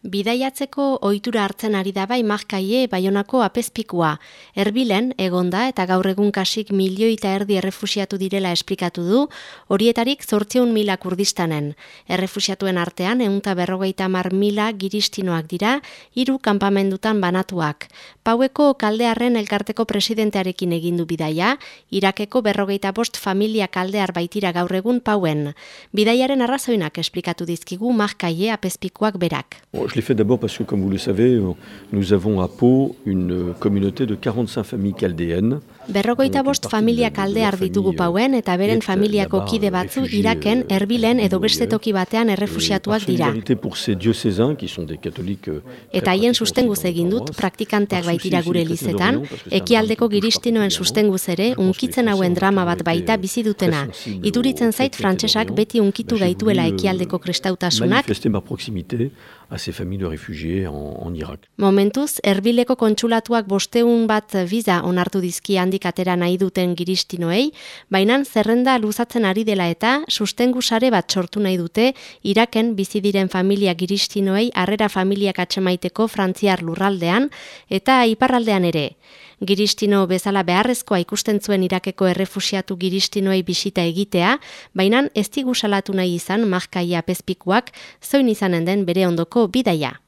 Bidaiatzeko ohitura hartzen ari da bai markaie baionako apezpikua. Erbilen, egonda eta gaur egun kasik milioi eta erdi errefusiatu direla esplikatu du, horietarik zortzeun mila kurdistanen. Errefusiatuen artean, eunta berrogeita mar mila giristinoak dira, hiru kanpamendutan banatuak. Paueko kaldearren elkarteko presidentearekin egindu bidaia, Irakeko berrogeita bost familia kaldear baitira gaur egun pauen. Bidaiaren arrazoinak esplikatu dizkigu markaie apezpikuak berak. Je l'ai fait d'abord parce que, comme vous le savez, nous avons à Pau une communauté de 45 familles chaldéennes. Berrogeita bost familia kaldear ditugu pauen eta beren familiako kide batzu Iraken, Erbilen edo beste toki batean errefusiatuak dira. Eta haien sustenguz egin dut praktikanteak baitira gure lizetan, ekialdeko giristinoen sustenguz ere unkitzen hauen drama bat baita bizi dutena. Ituritzen zait frantsesak beti unkitu gaituela ekialdeko kristautasunak familles de réfugiés en, en Irak. Momentuz, erbileko kontsulatuak bosteun bat viza onartu dizki handik atera nahi duten giristinoei, baina zerrenda luzatzen ari dela eta sustengu sare bat sortu nahi dute Iraken bizi diren familia giristinoei harrera familiak atxemaiteko frantziar lurraldean eta iparraldean ere. Giristino bezala beharrezkoa ikusten zuen Irakeko errefusiatu giristinoei bisita egitea, baina ez digu salatu nahi izan markaia pezpikuak, zoin izanen den bere ondoko bidaia.